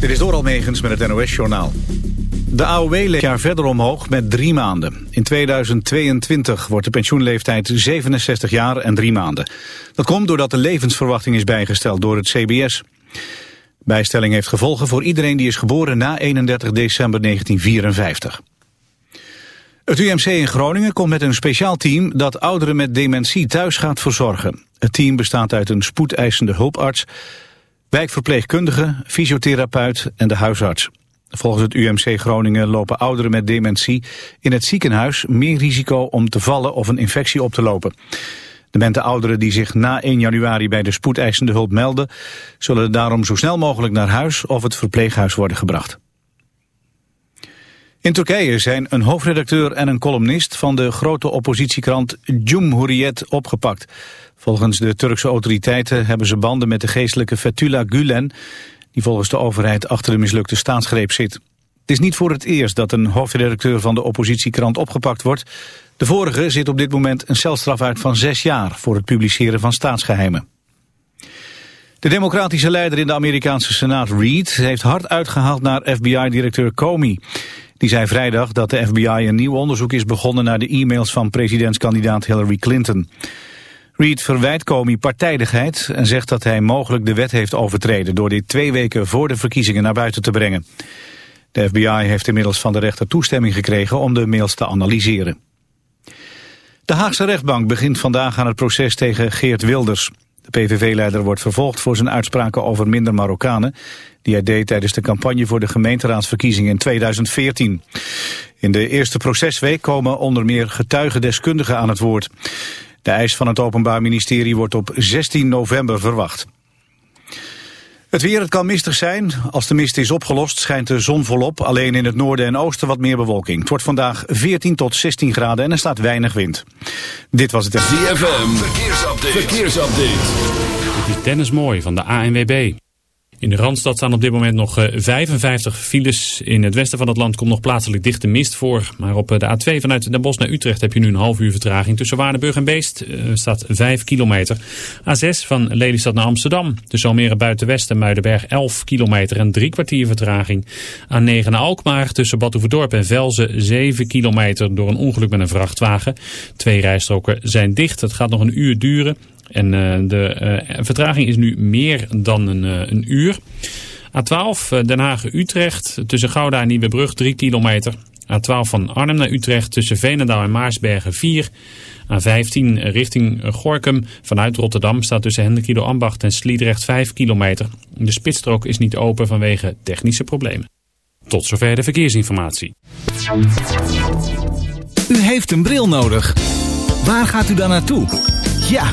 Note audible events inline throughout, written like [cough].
Dit is door Megens met het NOS-journaal. De AOW leeft jaar verder omhoog met drie maanden. In 2022 wordt de pensioenleeftijd 67 jaar en drie maanden. Dat komt doordat de levensverwachting is bijgesteld door het CBS. Bijstelling heeft gevolgen voor iedereen die is geboren na 31 december 1954. Het UMC in Groningen komt met een speciaal team dat ouderen met dementie thuis gaat verzorgen. Het team bestaat uit een spoedeisende hulparts wijkverpleegkundige, fysiotherapeut en de huisarts. Volgens het UMC Groningen lopen ouderen met dementie in het ziekenhuis meer risico om te vallen of een infectie op te lopen. De mente ouderen die zich na 1 januari bij de spoedeisende hulp melden, zullen daarom zo snel mogelijk naar huis of het verpleeghuis worden gebracht. In Turkije zijn een hoofdredacteur en een columnist van de grote oppositiekrant Cumhuriyet opgepakt. Volgens de Turkse autoriteiten hebben ze banden met de geestelijke Fethullah Gulen... die volgens de overheid achter de mislukte staatsgreep zit. Het is niet voor het eerst dat een hoofdredacteur van de oppositiekrant opgepakt wordt. De vorige zit op dit moment een celstraf uit van zes jaar... voor het publiceren van staatsgeheimen. De democratische leider in de Amerikaanse Senaat, Reid... heeft hard uitgehaald naar FBI-directeur Comey. Die zei vrijdag dat de FBI een nieuw onderzoek is begonnen... naar de e-mails van presidentskandidaat Hillary Clinton... Reid verwijt Comey partijdigheid en zegt dat hij mogelijk de wet heeft overtreden... door dit twee weken voor de verkiezingen naar buiten te brengen. De FBI heeft inmiddels van de rechter toestemming gekregen om de mails te analyseren. De Haagse rechtbank begint vandaag aan het proces tegen Geert Wilders. De PVV-leider wordt vervolgd voor zijn uitspraken over minder Marokkanen... die hij deed tijdens de campagne voor de gemeenteraadsverkiezingen in 2014. In de eerste procesweek komen onder meer getuigendeskundigen aan het woord. De eis van het Openbaar Ministerie wordt op 16 november verwacht. Het weer, het kan mistig zijn. Als de mist is opgelost schijnt de zon volop. Alleen in het noorden en oosten wat meer bewolking. Het wordt vandaag 14 tot 16 graden en er staat weinig wind. Dit was het... ZFM, verkeersupdate. verkeersupdate. Dit is Dennis Mooi van de ANWB. In de Randstad staan op dit moment nog 55 eh, files. In het westen van het land komt nog plaatselijk dichte mist voor. Maar op eh, de A2 vanuit Den Bosch naar Utrecht heb je nu een half uur vertraging. Tussen Waardenburg en Beest uh, staat 5 kilometer. A6 van Lelystad naar Amsterdam. Tussen Almere Buitenwest en Muidenberg 11 kilometer en drie kwartier vertraging. A9 naar Alkmaar tussen Badhoevedorp en Velzen 7 kilometer door een ongeluk met een vrachtwagen. Twee rijstroken zijn dicht. Het gaat nog een uur duren. En uh, de uh, vertraging is nu meer dan een, uh, een uur. A12 Den Haag-Utrecht tussen Gouda en Nieuwebrug 3 kilometer. A12 van Arnhem naar Utrecht tussen Veenendaal en Maarsbergen 4. A15 richting Gorkum vanuit Rotterdam staat tussen Hendrikido Ambacht en Sliedrecht 5 kilometer. De spitsstrook is niet open vanwege technische problemen. Tot zover de verkeersinformatie. U heeft een bril nodig. Waar gaat u dan naartoe? Ja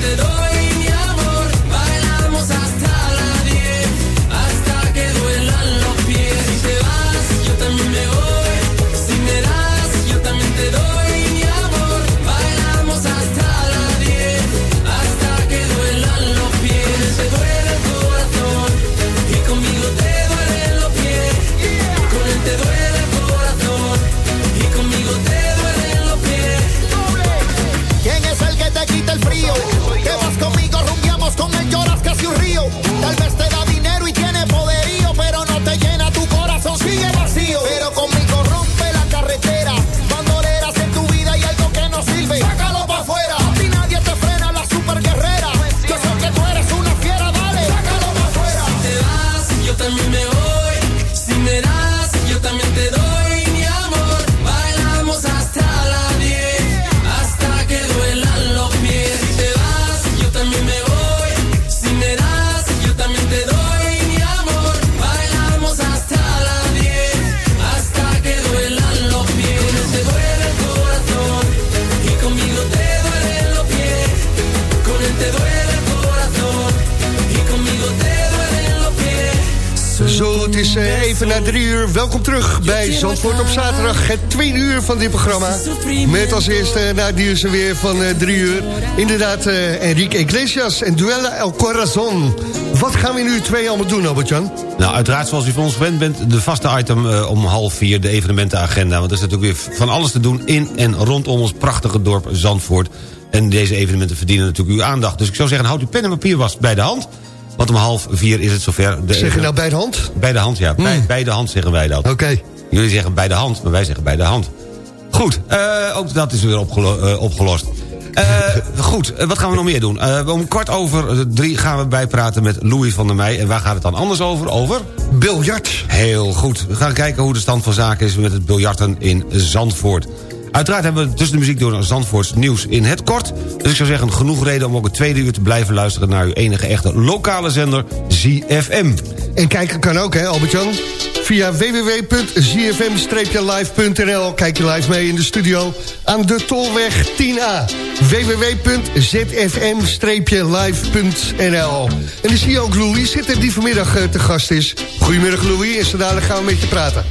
yo también even na drie uur. Welkom terug bij Zandvoort op zaterdag. Het tweede uur van dit programma. Met als eerste eh, na het weer van eh, drie uur. Inderdaad, eh, Enrique Iglesias en Duella El Corazon. Wat gaan we nu twee allemaal doen, Albert-Jan? Nou, uiteraard zoals u van ons gewend bent... de vaste item om half vier, de evenementenagenda. Want er is natuurlijk weer van alles te doen in en rondom ons prachtige dorp Zandvoort. En deze evenementen verdienen natuurlijk uw aandacht. Dus ik zou zeggen, houd uw pen en papier vast bij de hand. Want om half vier is het zover. De Zeg je nou bij de hand? Bij de hand, ja. Bij, bij de hand zeggen wij dat. Oké. Jullie zeggen bij de hand, maar wij zeggen bij de hand. Goed, eh, ook dat is weer opgelo- eh, opgelost. Eh, [laughs] goed, wat gaan we nog meer doen? Om kwart over drie gaan we bijpraten met Louis van der Meij. En waar gaat het dan anders over? Over? Biljart. Heel goed. We gaan kijken hoe de stand van zaken is met het biljarten in Zandvoort. Uiteraard hebben we tussen de muziek door Zandvoorts nieuws in het kort. Dus ik zou zeggen, genoeg reden om ook het tweede uur te blijven luisteren... naar uw enige echte lokale zender, ZFM. En kijken kan ook, hè, Albert-Jan? Via www.zfm-live.nl Kijk je live mee in de studio aan de Tolweg 10A. www.zfm-live.nl En dan zie je ook Louis zitten die vanmiddag eh, te gast is. Goedemiddag Louis, en zo dadelijk gaan we met je praten.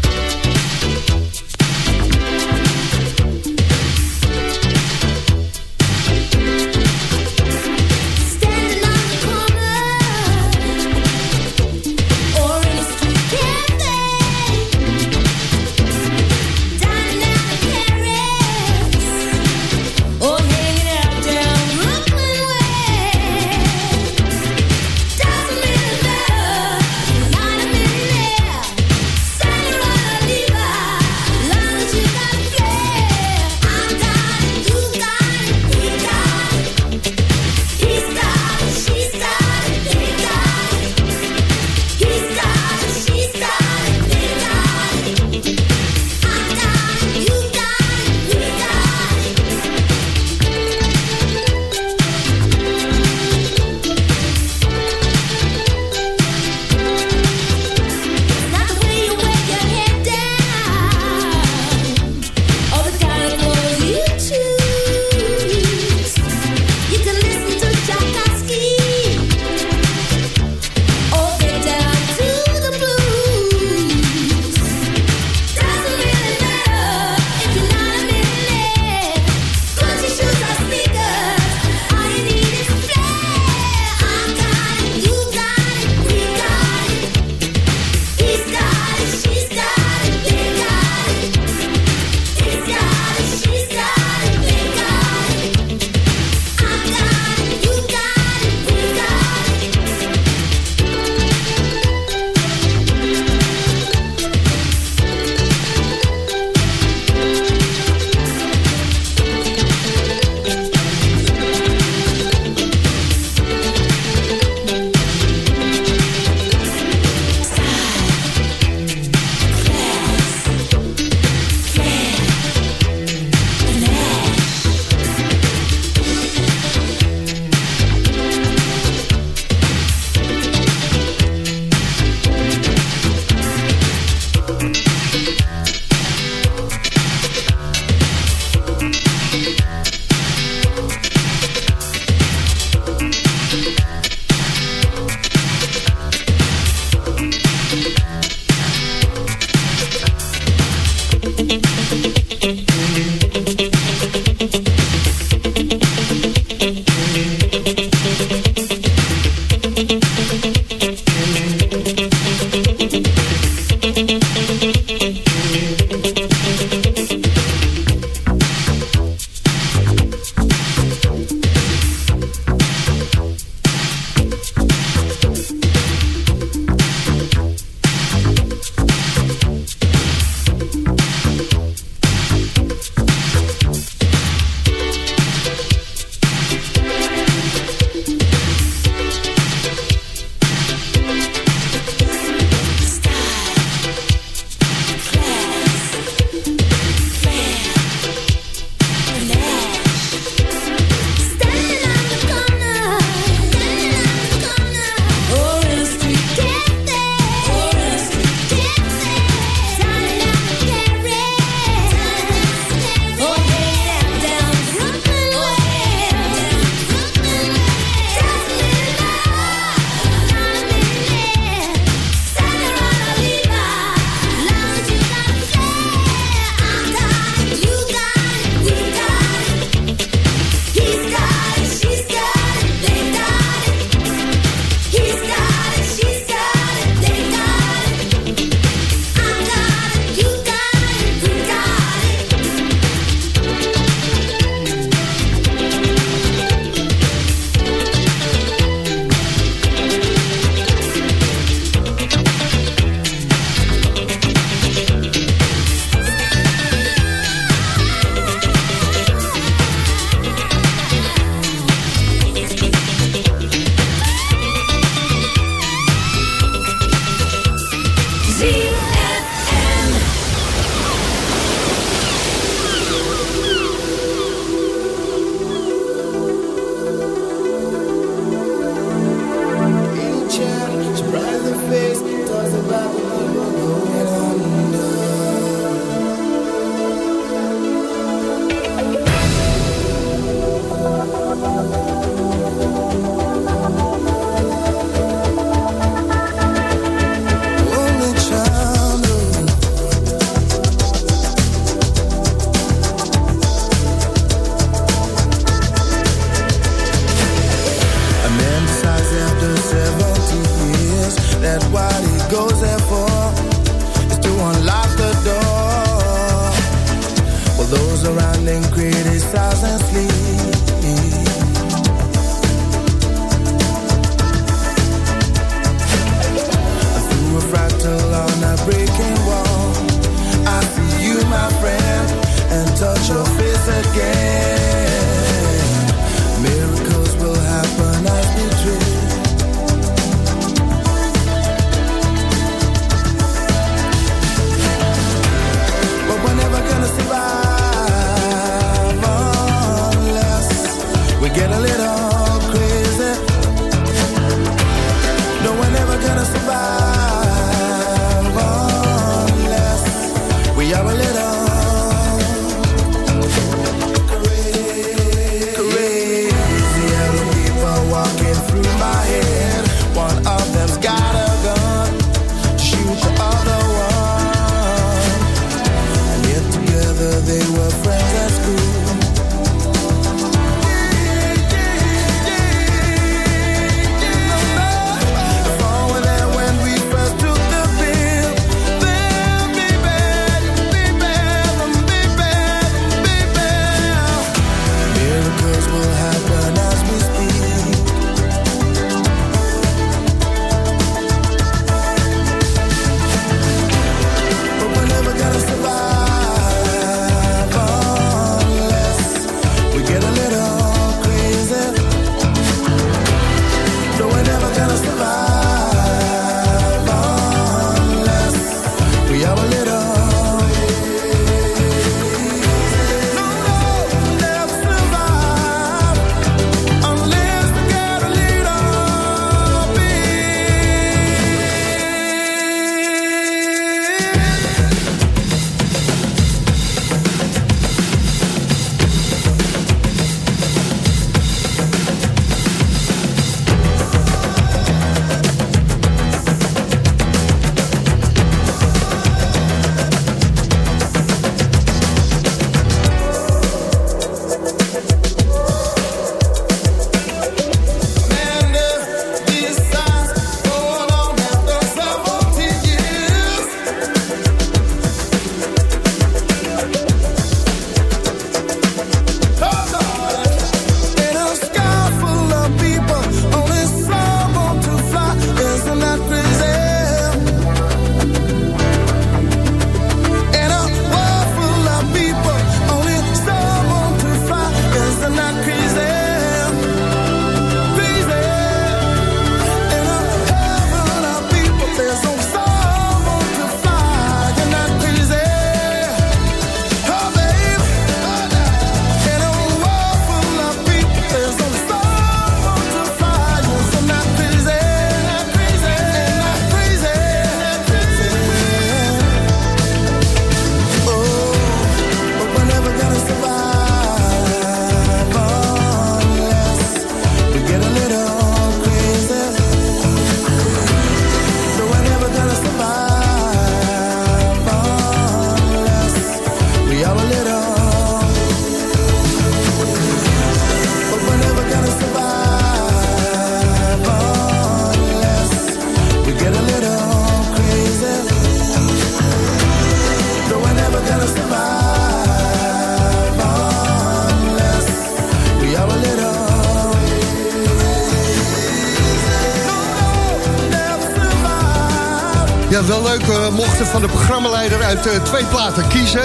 We mochten van de programmaleider uit eh, twee platen kiezen.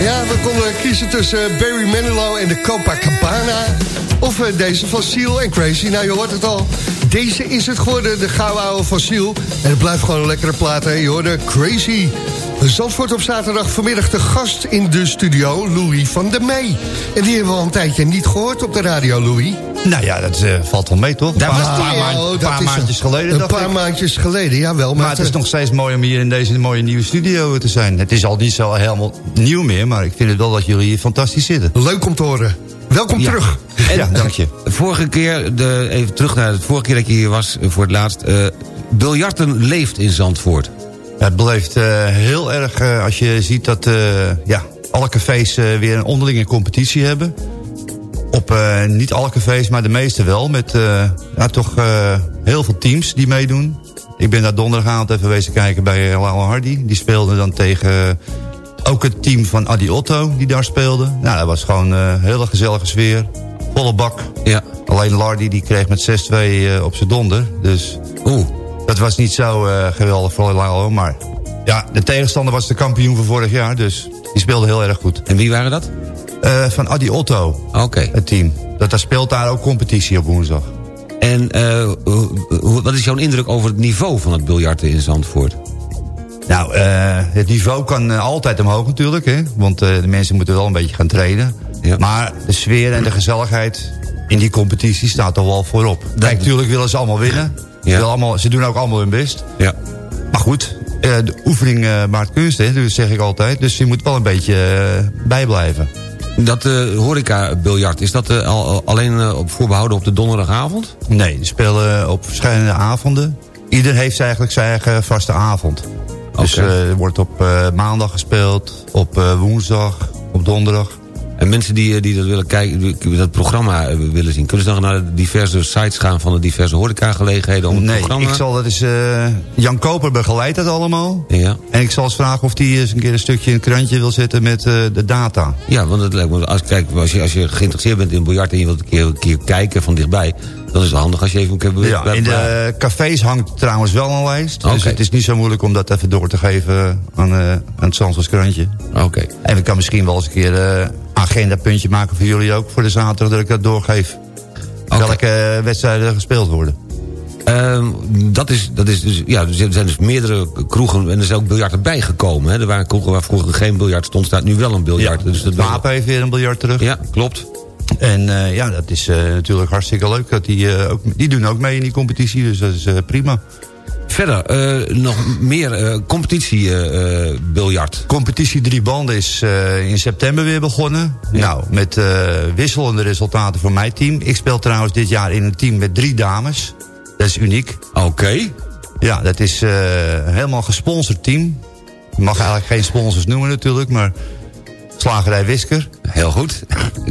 Ja, we konden kiezen tussen eh, Barry Manilow en de Copacabana. Of eh, deze van Seal en Crazy. Nou, je hoort het al. Deze is het geworden, de gouden oude van Seal. En het blijft gewoon een lekkere plaat, hè. Je hoorde Crazy. Zandvoort op zaterdag vanmiddag de gast in de studio, Louis van der Meij. En die hebben we al een tijdje niet gehoord op de radio, Louis. Nou ja, dat eh, valt wel mee, toch? Een was paar, die, maand- oh, dat paar maandjes een- geleden, Een paar ik. maandjes geleden, jawel. Maar het is nog steeds mooi om hier in deze mooie nieuwe studio te zijn. Het is al niet zo helemaal nieuw meer, maar ik vind het wel dat jullie hier fantastisch zitten. Leuk om te horen. Welkom Ja. terug. ja, dank je. [laughs] Vorige keer, de, even terug naar het vorige keer dat je hier was eh, voor het laatst. eh biljarten leeft in Zandvoort. Het beleeft eh, heel erg als je ziet dat eh, ja, alle cafés eh, weer een onderlinge competitie hebben. Op eh, niet alle cafés, maar de meeste wel. Met eh, ja, toch eh, heel veel teams die meedoen. Ik ben daar donderdagavond even wezen kijken bij Lalo Hardy. Die speelde dan tegen ook het team van Adi Otto die daar speelde. Nou, dat was gewoon een hele gezellige sfeer. Volle bak. Ja. Alleen Lardy die kreeg met 6-2 eh, op zijn donder. Dus Oeh. dat was niet zo geweldig voor Lalo. Maar ja, de tegenstander was de kampioen van vorig jaar. Dus die speelde heel erg goed. En wie waren dat? Eh, van Adi Otto, Oké. het team. Dat, daar speelt daar ook competitie op woensdag. En eh, wat is jouw indruk over het niveau van het biljarten in Zandvoort? Nou, eh, het niveau kan altijd omhoog natuurlijk. Hè? Want de mensen moeten wel een beetje gaan trainen. Ja. Maar de sfeer en de gezelligheid in die competitie staat toch wel voorop. Kijk, natuurlijk willen ze allemaal winnen. Ze, Ja. allemaal, ze doen ook allemaal hun best. Ja. Maar goed, de oefening maakt kunst, hè? dat zeg ik altijd. Dus je moet wel een beetje bijblijven. Dat eh horeca-biljart, is dat eh, al, al- alleen op voorbehouden op de donderdagavond? Nee, die spelen op verschillende avonden. Ieder heeft eigenlijk zijn eigen vaste avond. Dus er wordt op maandag gespeeld, op woensdag, op donderdag. En mensen die, eh, die dat willen kijken, die dat programma eh, willen zien... kunnen ze dan naar de diverse sites gaan van de diverse horecagelegenheden om het Nee, programma... ik zal dat eens... eh, Jan Koper begeleidt dat allemaal. Ja. En ik zal eens vragen of hij eens een keer een stukje in het krantje wil zetten met de data. Ja, want het lijkt me, als, kijk, als, je, als je geïnteresseerd bent in biljart en je wilt een keer, een keer kijken van dichtbij... dan is het handig als je even een keer... Ja, in de cafés hangt trouwens wel een lijst. Dus het is niet zo moeilijk om dat even door te geven aan, eh, aan het Zandvoors krantje. Oké. En ik kan misschien wel eens een keer agenda-puntje maken voor jullie ook... voor de zaterdag dat ik dat doorgeef. Welke eh, wedstrijden er gespeeld worden. Ehm, dat is, dat is dus, ja, er zijn dus meerdere kroegen en er is ook biljart erbij gekomen. Hè. Er waren kroegen waar vroeger geen biljart stond, staat nu wel een biljart. dus dat Wapen heeft weer een biljart terug. Ja, klopt. En eh, ja, dat is eh, natuurlijk hartstikke leuk. Dat die, ook, die doen ook mee in die competitie, dus dat is prima. Verder, eh, nog meer eh competitie eh, eh. Competitie drie banden is in september weer begonnen. Nou, met wisselende resultaten voor mijn team. Ik speel trouwens dit jaar in een team met drie dames. Dat is uniek. Oké. Ja, dat is een helemaal gesponsord team. Je mag eigenlijk geen sponsors noemen natuurlijk, maar Slagerij Wisker. Heel goed.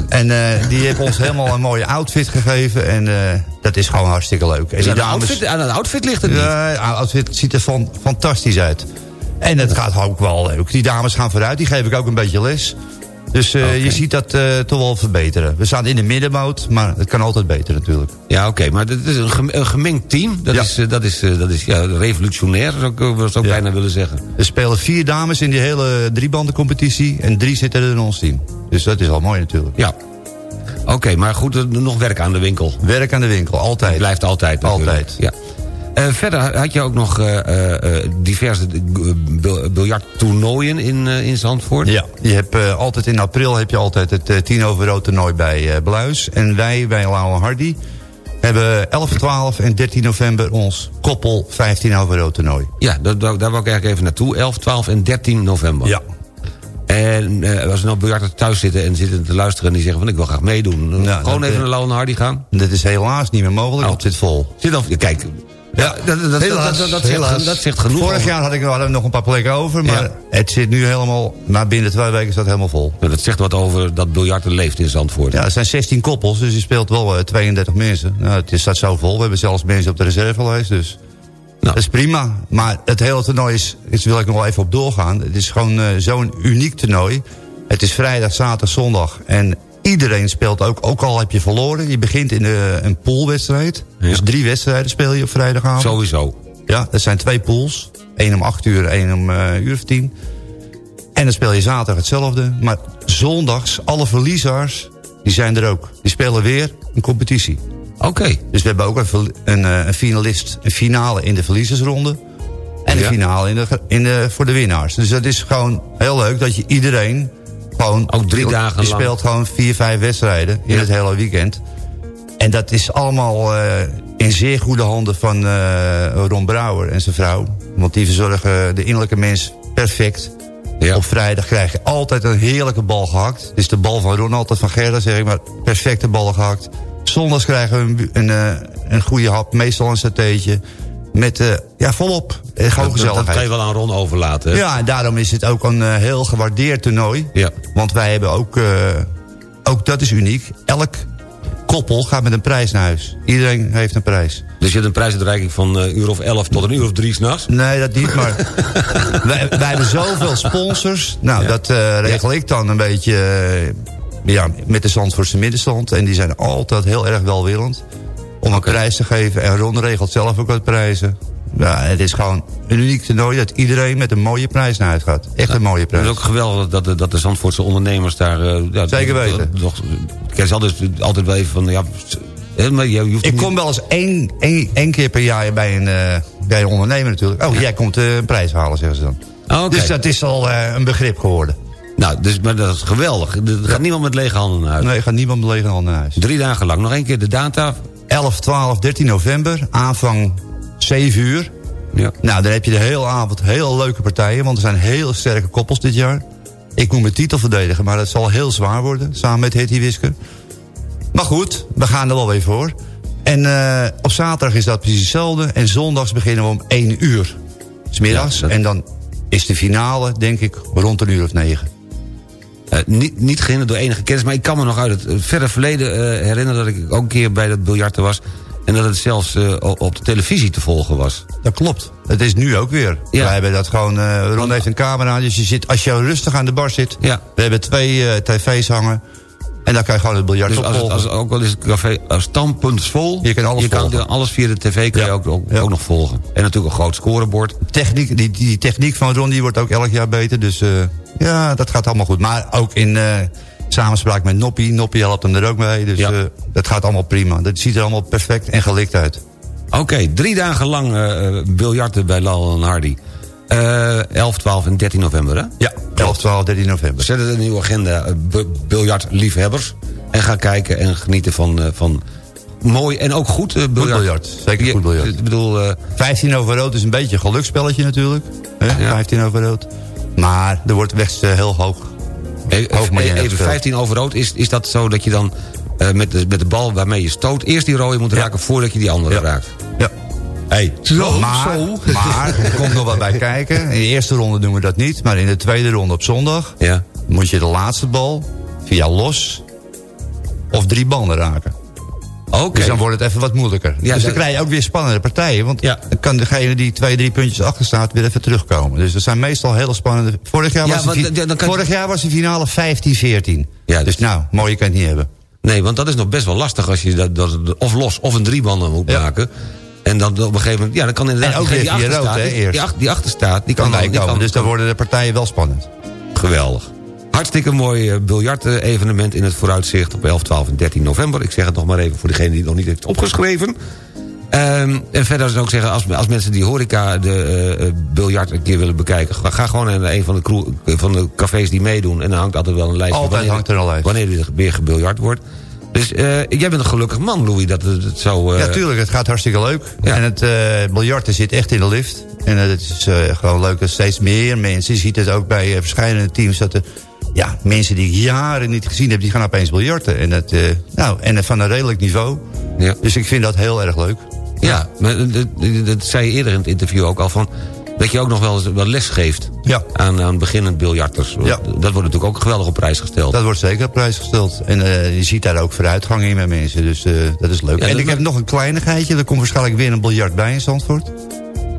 En eh, die heeft ons helemaal een mooie outfit gegeven. En eh, dat is gewoon hartstikke leuk. En Is die aan, de outfit, aan het outfit ligt het niet. Ja, het outfit ziet er van, fantastisch uit. En het gaat ook wel leuk. Die dames gaan vooruit, die geef ik ook een beetje les. Dus eh, je ziet dat eh, toch wel verbeteren. We staan in de middenmoot, maar het kan altijd beter natuurlijk. Ja, oké, maar dit is een, gem- een gemengd team. Dat Ja. is, eh, dat is, dat is ja, revolutionair, zou ik, zou ik Ja. bijna willen zeggen. Er spelen vier dames in die hele driebandencompetitie. En drie zitten er in ons team. Dus dat is al mooi natuurlijk. Ja. Oké, maar goed, nog werk aan de winkel. Werk aan de winkel, altijd. Het blijft altijd natuurlijk. Altijd. Ja. Eh, verder had je ook nog eh, eh, diverse bil- biljarttoernooien in, in Zandvoort. Ja, je hebt, altijd in april heb je altijd het 10 over rood toernooi bij Bluis. En wij bij Lauwe Hardy hebben 11, 12 en 13 november ons koppel 15 over rood toernooi. Ja, daar, daar, wou ik eigenlijk even naartoe. 11, 12 en 13 november. Ja. En eh, als er nou biljarters thuis zitten en zitten te luisteren... en die zeggen van ik wil graag meedoen. Ja, gewoon even naar Lauw en Hardy gaan. Dat is helaas niet meer mogelijk, Oh. want het zit vol. Zit dan, kijk, ja, dat, dat, helaas, dat, dat, helaas. zegt, dat zegt genoeg. Vorig over- jaar had ik, hadden we nog een paar plekken over, maar Ja. het zit nu helemaal... Maar binnen twee weken is dat helemaal vol. Ja, dat zegt wat over dat biljarten leeft in Zandvoort. Ja, er zijn 16 koppels, dus je speelt wel eh, 32 mensen. Nou, het staat zo vol. We hebben zelfs mensen op de reservelijst, dus... Nou. Dat is prima, maar het hele toernooi is, is wil ik nog wel even op doorgaan. Het is gewoon eh, zo'n uniek toernooi. Het is vrijdag, zaterdag, zondag. En iedereen speelt ook, ook al heb je verloren. Je begint in de, een poolwedstrijd. Ja. Dus drie wedstrijden speel je op vrijdagavond. Sowieso. Ja, dat zijn twee pools. Eén om acht uur, één om eh uur of tien. En dan speel je zaterdag hetzelfde. Maar zondags, alle verliezers, die zijn er ook. Die spelen weer een competitie. Oké. Dus we hebben ook een, eh, een finalist, een finale in de verliezersronde. En een finale in de, in de, voor de winnaars. Dus dat is gewoon heel leuk dat je iedereen gewoon... Ook drie je- dagen Je lang. speelt gewoon vier, vijf wedstrijden in Ja. het hele weekend. En dat is allemaal eh, in zeer goede handen van eh, Ron Brouwer en zijn vrouw. Want die verzorgen de innerlijke mens perfect. Ja. Op vrijdag krijg je altijd een heerlijke bal gehakt. Het is de bal van Ron, altijd van Gerda zeg ik maar. Perfecte ballen gehakt. Zondags krijgen we een, een, eh, een goede hap. Meestal een satéetje. Met, eh, ja, volop. Eh, gewoon Dat, dat, dat gezelligheid. kan je wel aan Ron overlaten. hè? Ja, en daarom is het ook een eh, heel gewaardeerd toernooi. Ja. Want wij hebben ook, ook dat is uniek. Elk koppel gaat met een prijs naar huis. Iedereen heeft een prijs. Dus je hebt een prijsuitreiking van een uur of 11 tot een uur of drie s'nachts? Nee, dat niet, maar [laughs] wij, wij hebben zoveel sponsors. Nou, dat regel ik dan een beetje ja, met de Zandvoortse middenstand. En die zijn altijd heel erg welwillend om een prijs te geven. En Ron regelt zelf ook wat prijzen. Ja, het is gewoon een uniek toernooi dat iedereen met een mooie prijs naar huis gaat. Echt een mooie Het prijs. is ook geweldig dat de, dat de Zandvoortse ondernemers daar... eh, ja, Zeker weten. Nog, ik is altijd, altijd wel even van... Ja, je, je hoeft Ik niet- kom wel eens één, één, één keer per jaar bij een, eh, bij een ondernemer natuurlijk. Oh, jij komt eh, een prijs halen, zeggen ze dan. Oh. Dus dat is al eh, een begrip geworden. Nou, dus, maar dat is geweldig. Er gaat niemand met lege handen naar huis. Nee, gaat niemand met lege handen naar huis. Drie dagen lang. Nog één keer de data. 11, 12, 13 november, aanvang 7 uur. Ja. Nou, dan heb je de hele avond heel leuke partijen... want er zijn heel sterke koppels dit jaar. Ik moet mijn titel verdedigen, maar dat zal heel zwaar worden... samen met Hetty Wisker. Maar goed, we gaan er wel weer voor. En eh, op zaterdag is dat precies hetzelfde. En zondags beginnen we om 1 uur. Smiddags. middags. En dan is de finale, denk ik, rond een uur of 9. Eh, niet, niet gehinderd door enige kennis, maar ik kan me nog uit het eh, verre verleden eh, herinneren... dat ik ook een keer bij dat biljarten was... en dat het zelfs op de televisie te volgen was. Dat klopt. Het is nu ook weer. Ja. Wij hebben dat gewoon... Ron heeft een camera, dus je zit, als je rustig aan de bar zit... Ja. we hebben twee tv's hangen... En dan kan je gewoon het biljart Dus als, opvolgen. als ook al is het café standpunt vol... Je kan alles volgen. kan alles via de tv kun je ook, ook, Ja. ook nog volgen. En natuurlijk een groot scorebord. Techniek, die, die techniek van Ron die wordt ook elk jaar beter. Dus eh, ja, dat gaat allemaal goed. Maar ook in eh, samenspraak met Noppie. Noppie helpt hem er ook mee. Dus Ja. eh, dat gaat allemaal prima. Dat ziet er allemaal perfect en gelikt uit. Oké, drie dagen lang biljarten bij Lal en Hardy. Eh 11, 12 en 13 november, hè? Ja, 11, 12, 13 november. Zet het in een nieuwe agenda, eh, biljartliefhebbers. En ga kijken en genieten van, eh, van mooi en ook goed eh, biljart. biljart, zeker goed biljart. Ik bedoel, eh, 15 over rood is een beetje een geluksspelletje natuurlijk. Hè? Ja. 15 over rood. Maar er wordt weg eh, heel hoog. even, Hoog je even gespeeld. 15 over rood. Is, is dat zo dat je dan eh, met, de, met de bal waarmee je stoot... eerst die rode moet raken voordat je die andere Ja. raakt? Ja. Hey, maar, maar [laughs] er komt nog wat bij kijken. In de eerste ronde doen we dat niet. Maar in de tweede ronde op zondag... Ja. moet je de laatste bal via los of drie banden raken. Oké. Dus dan wordt het even wat moeilijker. Ja, dus dan krijg je ook weer spannende partijen. Want Ja. dan kan degene die twee, drie puntjes achter staat... weer even terugkomen. Dus dat zijn meestal hele spannende... Vorig jaar, Ja, was, de, vorig jaar was de finale 15-14. Ja, dus dus- nou, mooi, je kan het niet hebben. Nee, want dat is nog best wel lastig als je dat, dat of los of een driebanden moet maken. En dan op een gegeven moment, ja, dan kan inderdaad En ook die achter rood, staat, hè, eerst. Die, ach- die kan, Kan dan, die bijkomen. kan- Dus dan worden de partijen wel spannend. Geweldig. Hartstikke mooi eh, biljartevenement in het vooruitzicht op 11, 12 en 13 november. Ik zeg het nog maar even voor degene die het nog niet heeft opgeschreven. Ehm, en verder zou ik zeggen, als, als mensen die horeca de eh, eh, biljart een keer willen bekijken... Ga, ga gewoon naar een van de, kroe- van de cafés die meedoen. En dan hangt altijd wel een lijstje Altijd wanneer, hangt er lijst. wanneer er weer gebiljart wordt. Dus eh, jij bent een gelukkig man, Louis, dat het, het zo... eh, Ja, tuurlijk, het gaat hartstikke leuk. Ja. En het eh biljarten zit echt in de lift. En het is gewoon leuk dat steeds meer mensen... je ziet het ook bij verschillende teams... dat er ja, mensen die ik jaren niet gezien heb... die gaan opeens biljarten. En, het, eh, nou, en van een redelijk niveau. Ja. Dus ik vind dat heel erg leuk. Ja, maar dat, dat- dat zei je eerder in het interview ook al van... dat je ook nog wel wel les geeft Ja. aan, aan beginnend biljarters. Ja. Dat wordt natuurlijk ook geweldig op prijs gesteld. Dat wordt zeker op prijs gesteld. En eh, je ziet daar ook vooruitgang in met mensen. Dus eh, dat is leuk. Ja, en ik heb nog een kleinigheidje. Er komt waarschijnlijk weer een biljart bij in Zandvoort.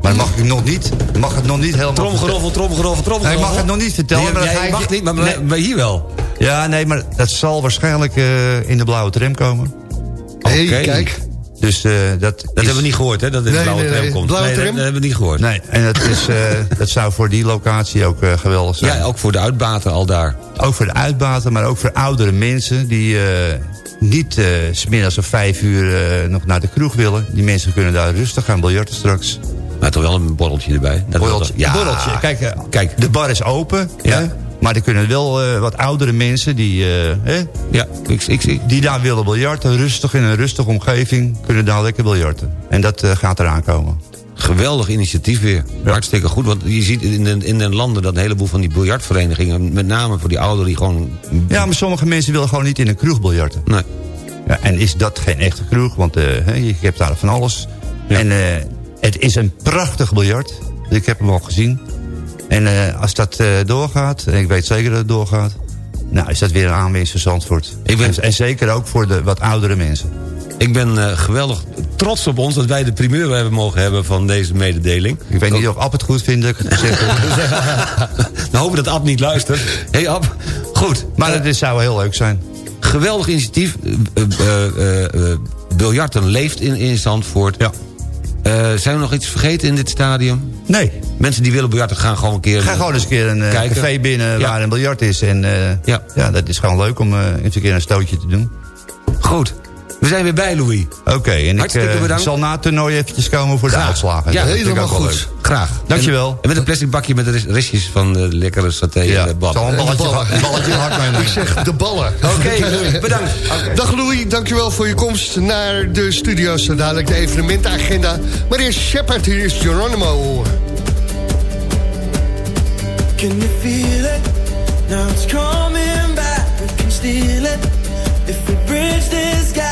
Maar mag ik nog niet, mag het nog niet helemaal... Tromgeroffel, tromgeroffel, tromgeroffel. Nee, ik mag het nog niet vertellen. Nee, maar jij mag je- niet, maar, Nee. maar hier wel. Ja, nee, maar dat zal waarschijnlijk eh, in de blauwe tram komen. Hé, Oké. kijk. Dus eh, dat Dat is- hebben we niet gehoord, hè? Dat dit Nee, blauwe nee, tram komt. Blauwe nee, tram? dat hebben we niet gehoord. Nee, en dat, is, eh, [laughs] dat zou voor die locatie ook eh, geweldig zijn. Ja, ook voor de uitbaten al daar. Ook voor de uitbaten, maar ook voor oudere mensen... die niet smiddags om vijf uur nog naar de kroeg willen. Die mensen kunnen daar rustig gaan biljarten straks. Maar toch wel een borreltje erbij. Dat Borreltje. Ja. Borreltje. Kijk, Kijk. de bar is open. Ja. Hè? Maar er kunnen wel eh, wat oudere mensen die, eh, hè, Ja, ik, ik, die daar willen biljarten. Rustig in een rustige omgeving kunnen daar lekker biljarten. En dat eh, gaat eraan komen. geweldig initiatief weer. Hartstikke goed, want je ziet in de, in de landen... dat een heleboel van die biljartverenigingen... met name voor die ouderen die gewoon... Ja, maar sommige mensen willen gewoon niet in een kroeg biljarten. Nee. Ja, en is dat geen echte kroeg? Want je hebt daar van alles. En het is een prachtig biljart. Ik heb hem al gezien. En eh, als dat eh, doorgaat, en ik weet zeker dat het doorgaat... nou, is dat weer een aanwinst voor Zandvoort. Ik ben- en, en zeker ook voor de wat oudere mensen. Ik ben eh, geweldig trots op ons dat wij de primeur hebben mogen hebben van deze mededeling. Ik weet niet of Ab het goed vindt. We [laughs] hopen dat Ab niet luistert. hey Ab, goed. Maar het zou heel leuk zijn. Geweldig initiatief. Eh, biljarten leeft in, in Zandvoort. Ja. Eh, zijn we nog iets vergeten in dit stadium? Nee. Mensen die willen biljarten gaan gewoon een keer... Ga gewoon eens een keer een eh, Kijken. café binnen Ja. waar een biljart is. En eh, Ja. ja. dat is gewoon leuk om eh, eens een keer een stootje te doen. Goed. We zijn weer bij, Louis. Oké, en ik Hartstikke eh, bedankt. zal na het toernooi eventjes komen voor de Graag. uitslagen. Ja, helemaal goed. leuk. Graag. Dankjewel. En, en met een plastic bakje met de res- restjes van de lekkere saté Ja, en de ballen. zal een balletje, ballen. balletje hard meenemen. Ik zeg de ballen. [laughs] Oké, Louis, bedankt. Dag Louis, dankjewel voor je komst naar de studio. Zo dadelijk de evenementenagenda. Maar eerst Shepard, hier is Geronimo. Can you feel it? Now it's coming back. We can steal it. If we bridge this gap,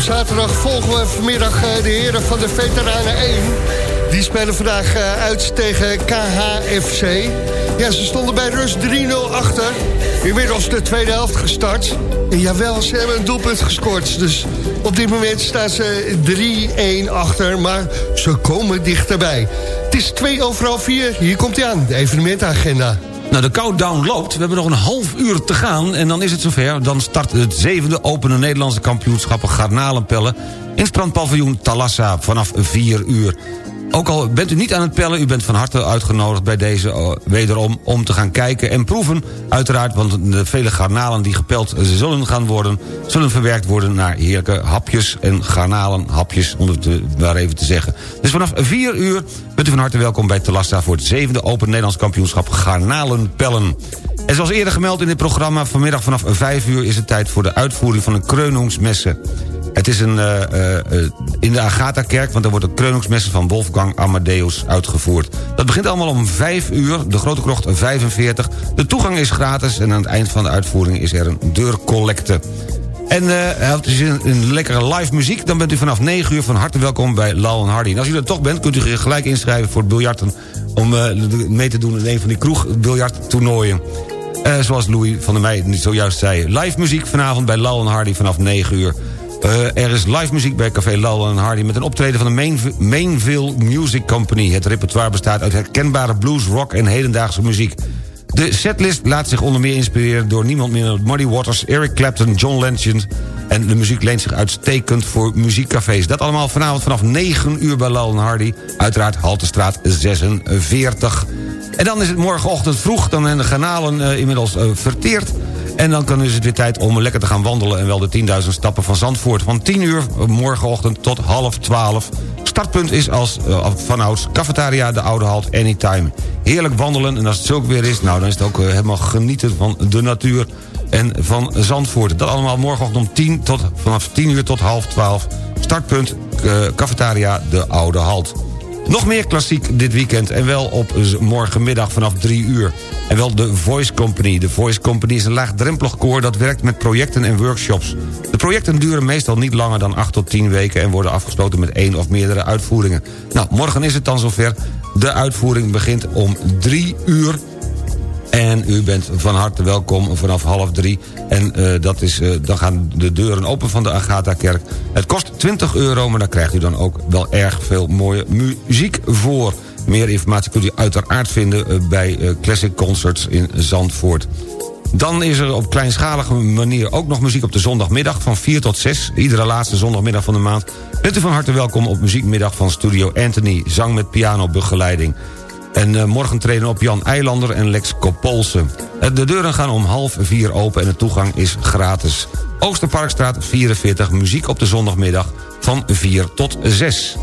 Zaterdag volgen we vanmiddag eh, de heren van de Veteranen 1. Die spelen vandaag eh, uit tegen KHFC. Ja, ze stonden bij rust 3-0 achter. Inmiddels de tweede helft gestart. En jawel, ze hebben een doelpunt gescoord. Dus op dit moment staan ze 3-1 achter. Maar ze komen dichterbij. Het is 2 over half 4. Hier komt hij aan, de evenementagenda. Nou, de countdown loopt. We hebben nog een half uur te gaan en dan is het zover. Dan start het zevende opene Nederlandse kampioenschappen garnalenpellen... in strandpaviljoen Talassa vanaf 4 uur. Ook al bent u niet aan het pellen, u bent van harte uitgenodigd bij deze eh, wederom... om te gaan kijken en proeven, uiteraard... want de vele garnalen die gepeld zullen gaan worden... zullen verwerkt worden naar heerlijke hapjes en garnalenhapjes... om het te- maar even te zeggen. Dus vanaf 4 uur bent u van harte welkom bij Talassa... voor het zevende Open Nederlands Kampioenschap Garnalenpellen. En zoals eerder gemeld in dit programma... vanmiddag vanaf 5 uur is het tijd voor de uitvoering van een kreuningsmessen. Het is een, eh, eh, eh, in de Agatha-kerk, want er wordt een kreuningsmessen van Wolfgang Amadeus uitgevoerd. Dat begint allemaal om 5 uur, de Grote Krocht 45. De toegang is gratis en aan het eind van de uitvoering is er een deurcollecte. En uh, u zin in lekkere live muziek... dan bent u vanaf 9 uur van harte welkom bij Lal en Hardy. En als u er toch bent, kunt u zich gelijk inschrijven voor biljarten... om uh, mee te doen in een van die kroegbiljarttoernooien. Uh, zoals Louis van der Meij zojuist zei. Live muziek vanavond bij Lal en Hardy vanaf 9 uur. Uh, er is live muziek bij Café Lal Hardy... met een optreden van de Main Mainville Music Company. Het repertoire bestaat uit herkenbare blues, rock en hedendaagse muziek. De setlist laat zich onder meer inspireren door niemand minder dan Muddy Waters, Eric Clapton, John Legend... en de muziek leent zich uitstekend voor muziekcafés. Dat allemaal vanavond vanaf 9 uur bij Lal Hardy. Uiteraard Haltestraat 46. En dan is het morgenochtend vroeg, dan zijn de garnalen uh, inmiddels uh, verteerd... En dan kan is het weer tijd om lekker te gaan wandelen... en wel de 10.000 stappen van Zandvoort. Van 10 uur morgenochtend tot half 12. Startpunt is als uh, vanouds Cafetaria de Oude Halt Anytime. Heerlijk wandelen en als het zulk weer is... nou dan is het ook uh, helemaal genieten van de natuur en van Zandvoort. Dat allemaal morgenochtend om 10 tot, vanaf 10 uur tot half 12. Startpunt uh, Cafetaria de Oude Halt. Nog meer klassiek dit weekend en wel op morgenmiddag vanaf 3 uur. En wel de Voice Company. De Voice Company is een laagdrempelig koor dat werkt met projecten en workshops. De projecten duren meestal niet langer dan 8 tot 10 weken... en worden afgesloten met één of meerdere uitvoeringen. Nou, morgen is het dan zover. De uitvoering begint om 3 uur en u bent van harte welkom vanaf half drie. En uh, dat is, uh, dan gaan de deuren open van de Agatha-kerk. Het kost 20 euro, maar daar krijgt u dan ook wel erg veel mooie muziek voor. Meer informatie kunt u uiteraard vinden uh, bij Classic Concerts in Zandvoort. Dan is er op kleinschalige manier ook nog muziek op de zondagmiddag van 4 tot 6. Iedere laatste zondagmiddag van de maand. Bent u van harte welkom op muziekmiddag van Studio Anthony. Zang met pianobegeleiding. En uh, morgen treden op Jan Eilander en Lex Kopolse. De deuren gaan om half vier open en de toegang is gratis. Oosterparkstraat 44, muziek op de zondagmiddag van 4 tot 6.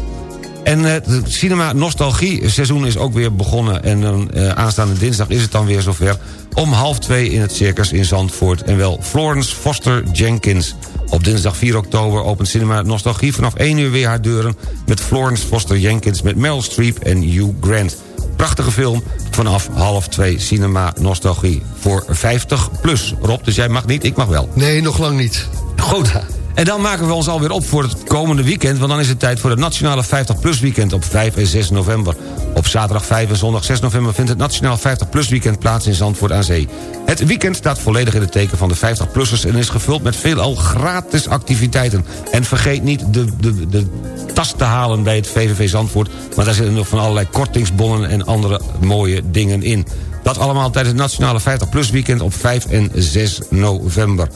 En het cinema nostalgie seizoen is ook weer begonnen. En aanstaande dinsdag is het dan weer zover. Om half twee in het circus in Zandvoort. En wel Florence Foster Jenkins. Op dinsdag 4 oktober opent Cinema Nostalgie vanaf 1 uur weer haar deuren... met Florence Foster Jenkins met Meryl Streep en Hugh Grant. Prachtige film vanaf half twee Cinema Nostalgie. Voor 50 plus. Rob, dus jij mag niet, ik mag wel. Nee, nog lang niet. Goed. En dan maken we ons alweer op voor het komende weekend... want dan is het tijd voor het Nationale 50PLUS weekend op 5 en 6 november. Op zaterdag 5 en zondag 6 november vindt het Nationaal 50PLUS weekend plaats in Zandvoort aan Zee. Het weekend staat volledig in het teken van de 50-plussers... en is gevuld met veelal gratis activiteiten. En vergeet niet de, de, de tas te halen bij het VVV Zandvoort... maar daar zitten nog van allerlei kortingsbonnen en andere mooie dingen in. Dat allemaal tijdens het Nationale 50PLUS weekend op 5 en 6 november.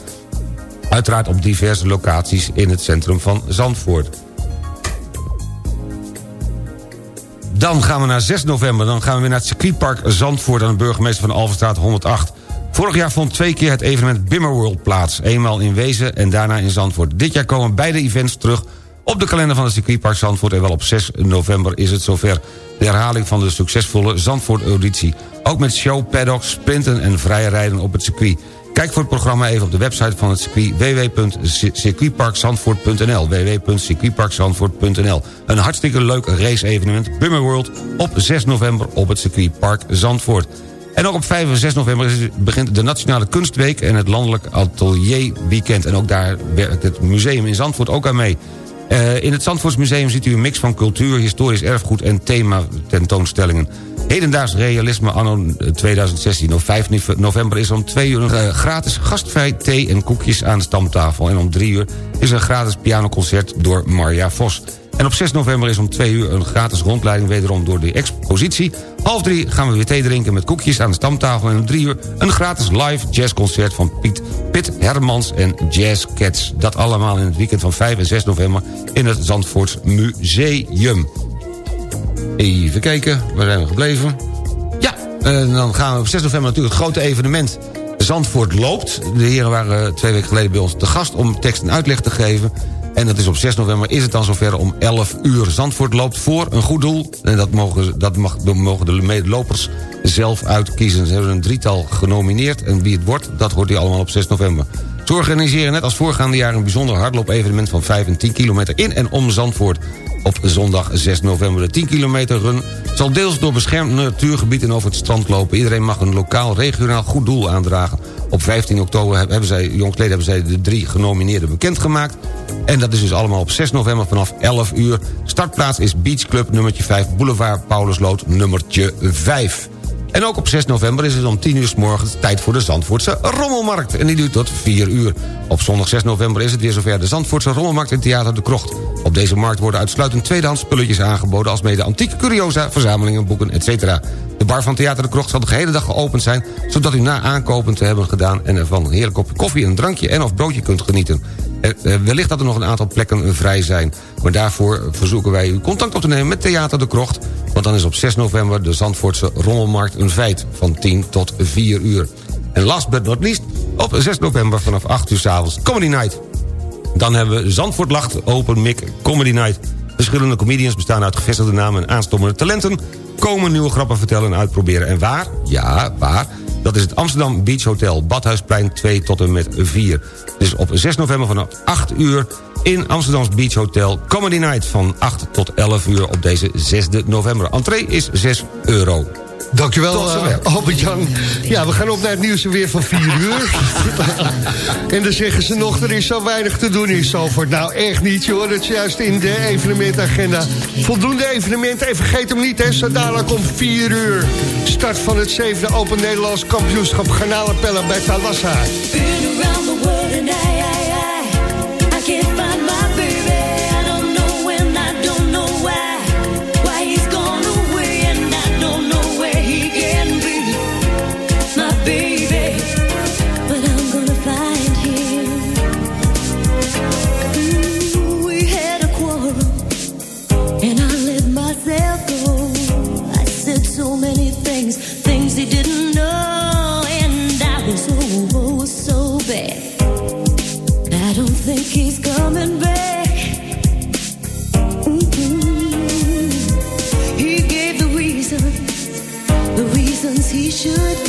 Uiteraard op diverse locaties in het centrum van Zandvoort. Dan gaan we naar 6 november. Dan gaan we weer naar het circuitpark Zandvoort... aan de burgemeester van Alverstraat 108. Vorig jaar vond twee keer het evenement Bimmerworld plaats. Eenmaal in Wezen en daarna in Zandvoort. Dit jaar komen beide events terug op de kalender van het circuitpark Zandvoort... en wel op 6 november is het zover. De herhaling van de succesvolle Zandvoort-auditie. Ook met show, paddocks, sprinten en vrije rijden op het circuit. Kijk voor het programma even op de website van het circuit www.circuitparkzandvoort.nl www.circuitparkzandvoort.nl Een hartstikke leuk race-evenement Bummerworld op 6 november op het circuitpark Zandvoort. En ook op 5 en 6 november begint de Nationale Kunstweek... en het Landelijk Atelier Weekend. En ook daar werkt het museum in Zandvoort ook aan mee. Uh, in het Zandvoortsmuseum ziet u een mix van cultuur, historisch erfgoed en thema tentoonstellingen. Hedendaags realisme anno 2016. Op 5 november is om 2 uur uh, gratis gastvrij thee en koekjes aan de stamtafel. En om 3 uur is een gratis pianoconcert door Marja Vos. En op 6 november is om 2 uur een gratis rondleiding wederom door de expositie. Half 3 gaan we weer thee drinken met koekjes aan de stamtafel. En om 3 uur een gratis live jazzconcert van Piet, Piet Hermans en Jazz Cats. Dat allemaal in het weekend van 5 en 6 november in het Zandvoorts Museum. Even kijken, waar zijn we gebleven? Ja, en dan gaan we op 6 november natuurlijk het grote evenement... Zandvoort loopt. De heren waren twee weken geleden bij ons te gast om tekst en uitleg te geven. En dat is op 6 november is het dan zover om 11 uur. Zandvoort loopt voor een goed doel. En dat mogen, dat mag, mogen de medelopers zelf uitkiezen. Ze hebben een drietal genomineerd. En wie het wordt, dat hoort u allemaal op 6 november. Ze organiseren net als voorgaande jaren een bijzonder hardloop-evenement... van 5 en 10 kilometer in en om Zandvoort. Op zondag 6 november de 10 kilometer run... zal deels door beschermd natuurgebied en over het strand lopen. Iedereen mag een lokaal, regionaal goed doel aandragen. Op 15 oktober hebben zij, jongsleden hebben zij de drie genomineerden bekendgemaakt. En dat is dus allemaal op 6 november vanaf 11 uur. Startplaats is Beach Club nummertje 5, Boulevard Paulusloot nummertje 5. En ook op 6 november is het om 10 uur s morgens tijd voor de Zandvoortse Rommelmarkt. En die duurt tot 4 uur. Op zondag 6 november is het weer zover de Zandvoortse Rommelmarkt in Theater de Krocht. Op deze markt worden uitsluitend tweedehands spulletjes aangeboden... als mede antieke curiosa, verzamelingen, boeken, etc. De bar van Theater de Krocht zal de gehele dag geopend zijn... zodat u na aankopen te hebben gedaan... en ervan een heerlijk kopje koffie, een drankje en of broodje kunt genieten. Eh, eh, wellicht dat er nog een aantal plekken vrij zijn. Maar daarvoor verzoeken wij u contact op te nemen met Theater de Krocht... want dan is op 6 november de Zandvoortse Rommelmarkt een feit... van 10 tot 4 uur. En last but not least, op 6 november vanaf 8 uur s'avonds Comedy Night. Dan hebben we Zandvoort Lacht Open Mic Comedy Night. Verschillende comedians bestaan uit gevestigde namen en aanstommende talenten... komen nieuwe grappen vertellen en uitproberen. En waar? Ja, waar? Dat is het Amsterdam Beach Hotel, Badhuisplein 2 tot en met 4. Dus op 6 november vanaf 8 uur in Amsterdams Beach Hotel... Comedy Night van 8 tot 11 uur op deze 6 november. Entree is 6 euro. Dankjewel, uh, Albert-Jan. Ja, we gaan op naar het nieuws weer van 4 uur. [laughs] en dan zeggen ze nog, er is zo weinig te doen in Zalvoort. Nou, echt niet, joh. Dat is juist in de evenementagenda. Voldoende evenementen. En vergeet hem niet, hè. Zo dadelijk om 4 uur. Start van het zevende Open Nederlands kampioenschap Garnalenpellen bij Talassa. Should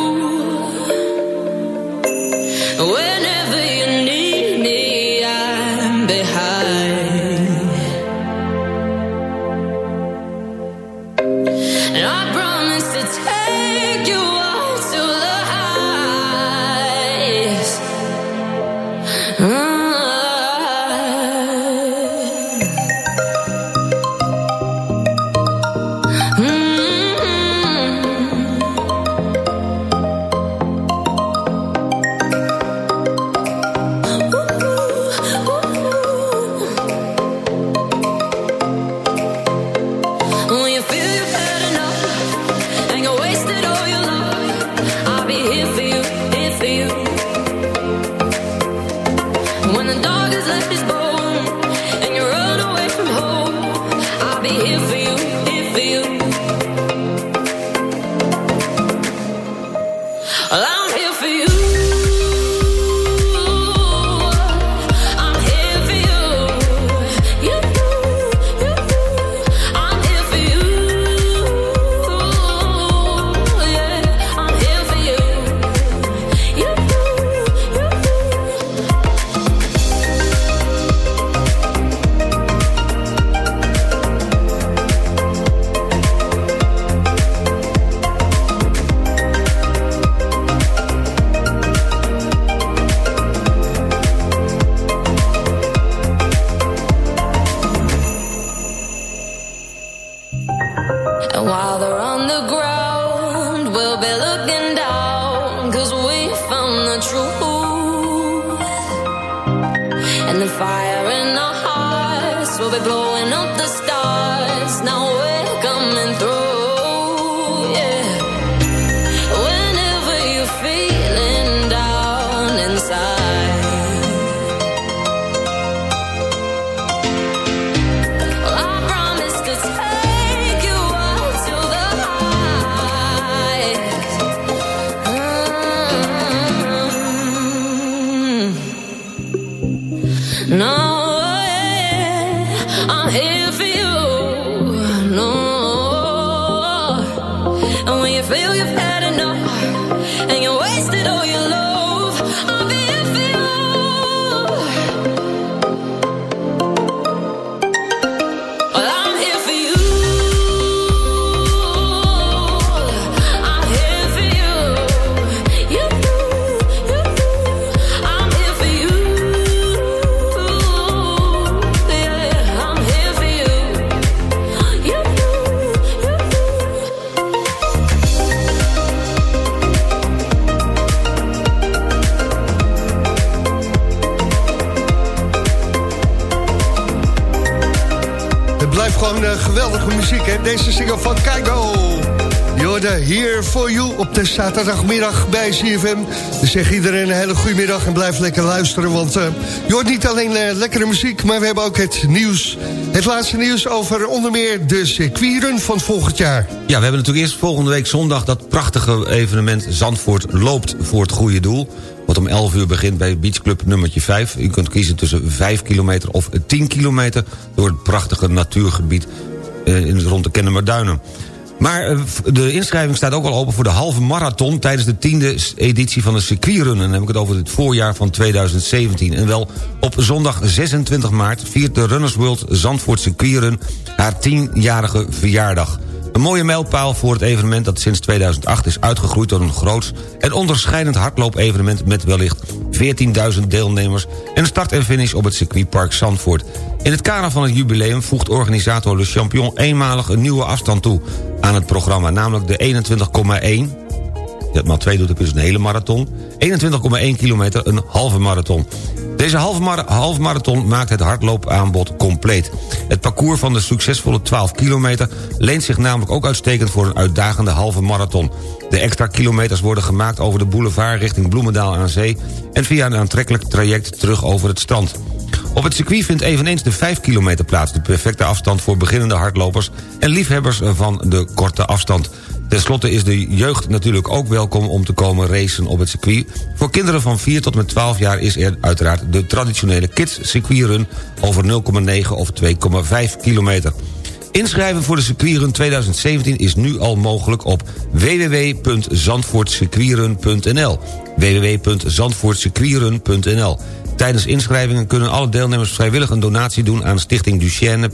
Blowing up the stars. Now hè? Deze single van Kaigo. Jorde, here for you op de zaterdagmiddag bij CFM. Dus zeg iedereen een hele goede middag en blijf lekker luisteren. Want eh, je hoort niet alleen eh, lekkere muziek, maar we hebben ook het nieuws. Het laatste nieuws over onder meer de circuitrun van volgend jaar. Ja, we hebben natuurlijk eerst volgende week zondag... dat prachtige evenement Zandvoort loopt voor het goede doel. Wat om 11 uur begint bij Beach Club nummertje 5. U kunt kiezen tussen 5 kilometer of 10 kilometer... door het prachtige natuurgebied in, rond de Kennemerduinen. Maar eh, de inschrijving staat ook al open voor de halve marathon... tijdens de tiende editie van de circuitrun. En dan heb ik het over het voorjaar van 2017. En wel op zondag 26 maart viert de Runners World Zandvoort circuitrun... haar tienjarige verjaardag. Een mooie mijlpaal voor het evenement dat sinds 2008 is uitgegroeid... tot een groots en onderscheidend hardloopevenement... met wellicht 14.000 deelnemers en start en finish op het circuitpark Zandvoort. In het kader van het jubileum voegt organisator Le Champion... eenmalig een nieuwe afstand toe aan het programma... namelijk de 21,1 dat maal 2 doet, je dus een hele marathon. 21,1 kilometer, een halve marathon. Deze halve marathon maakt het hardloopaanbod compleet. Het parcours van de succesvolle 12 kilometer... leent zich namelijk ook uitstekend voor een uitdagende halve marathon. De extra kilometers worden gemaakt over de boulevard richting Bloemendaal aan Zee... en via een aantrekkelijk traject terug over het strand. Op het circuit vindt eveneens de 5 kilometer plaats... de perfecte afstand voor beginnende hardlopers... en liefhebbers van de korte afstand. Ten slotte is de jeugd natuurlijk ook welkom om te komen racen op het circuit. Voor kinderen van 4 tot met 12 jaar is er uiteraard de traditionele kids circuitrun over 0,9 of 2,5 kilometer. Inschrijven voor de circuitrun 2017 is nu al mogelijk op www.zandvoortcircuitrun.nl www.zandvoortcircuitrun.nl Tijdens inschrijvingen kunnen alle deelnemers vrijwillig een donatie doen aan Stichting Duchenne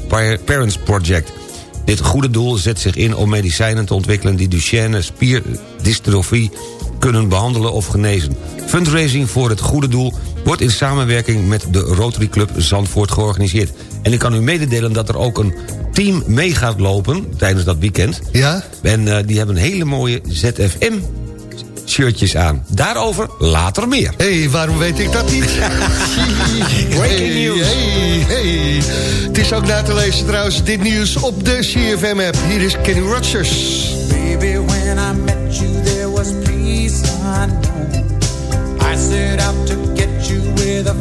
Parents Project. Dit goede doel zet zich in om medicijnen te ontwikkelen... die Duchenne spierdystrofie kunnen behandelen of genezen. Fundraising voor het goede doel wordt in samenwerking met de Rotary Club Zandvoort georganiseerd. En ik kan u mededelen dat er ook een team mee gaat lopen tijdens dat weekend. Ja? En eh, die hebben een hele mooie ZFM shirtjes aan. Daarover later meer. Hé, hey, waarom weet ik dat niet? [laughs] Breaking news. Hey, hey. Het is ook na te lezen trouwens, dit nieuws op de CFM-app. Hier is Kenny Rogers. Baby, when I met you, there was peace unknown. I set out to get you with a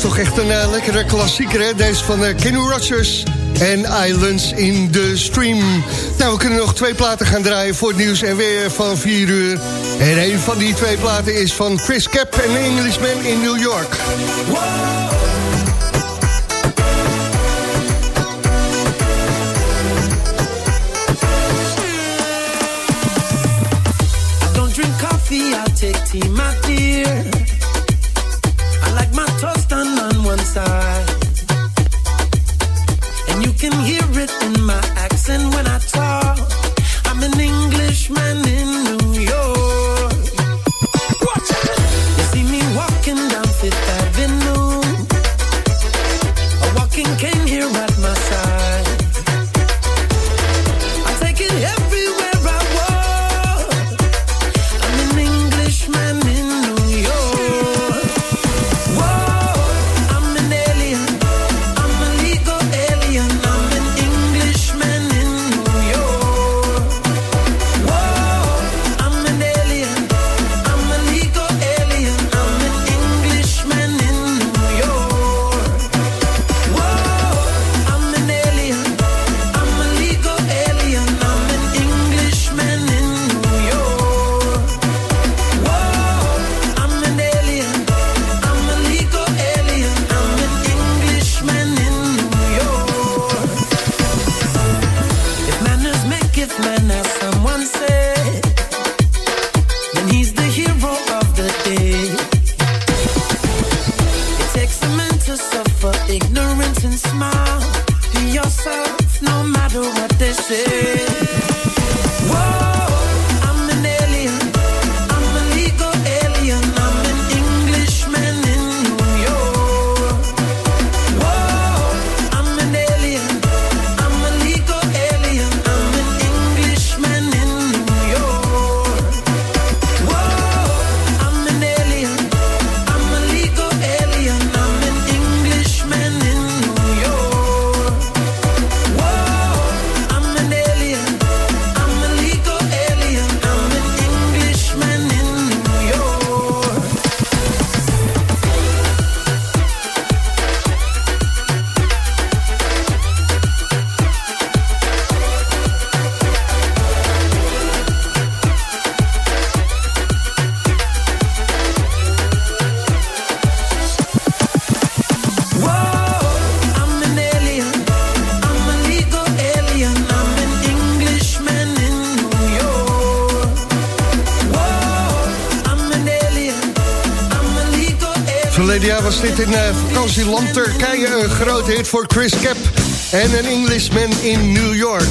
blijft toch echt een eh, lekkere klassieker, hè? Deze van eh, Kenny Rogers en Islands in the Stream. Nou, we kunnen nog twee platen gaan draaien voor het nieuws en weer van 4 uur. En een van die twee platen is van Chris Cap en Englishman in New York. Don't drink coffee, I take tea, my dear. Dit in uh, vakantieland Turkije een grote hit voor Chris Cap en een Englishman in New York.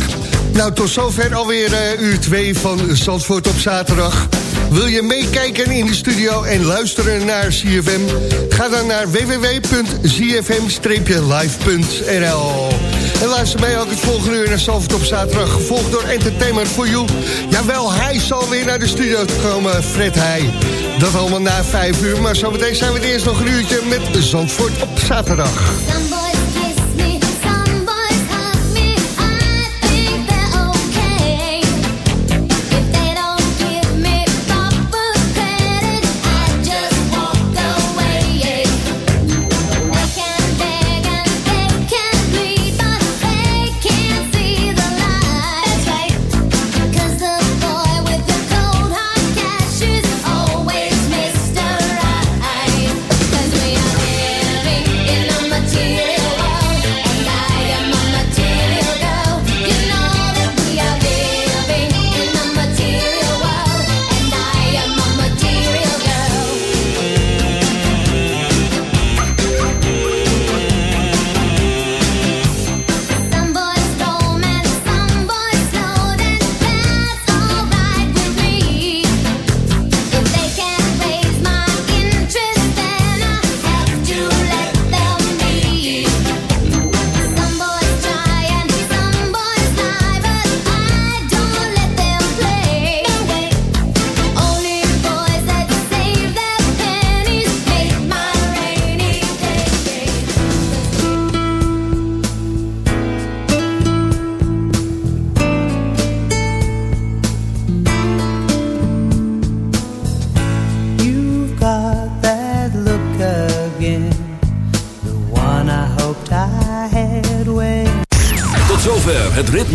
Nou, tot zover alweer uh, uur 2 van Zandvoort op zaterdag. Wil je meekijken in de studio en luisteren naar CFM? Ga dan naar www.zfm-live.nl En luister mij ook het volgende uur naar Zandvoort op zaterdag... gevolgd door Entertainment for You. Jawel, hij zal weer naar de studio komen, Fred Heij. Dat allemaal na 5 uur, maar zometeen zijn we het eerst nog een uurtje met Zandvoort op zaterdag.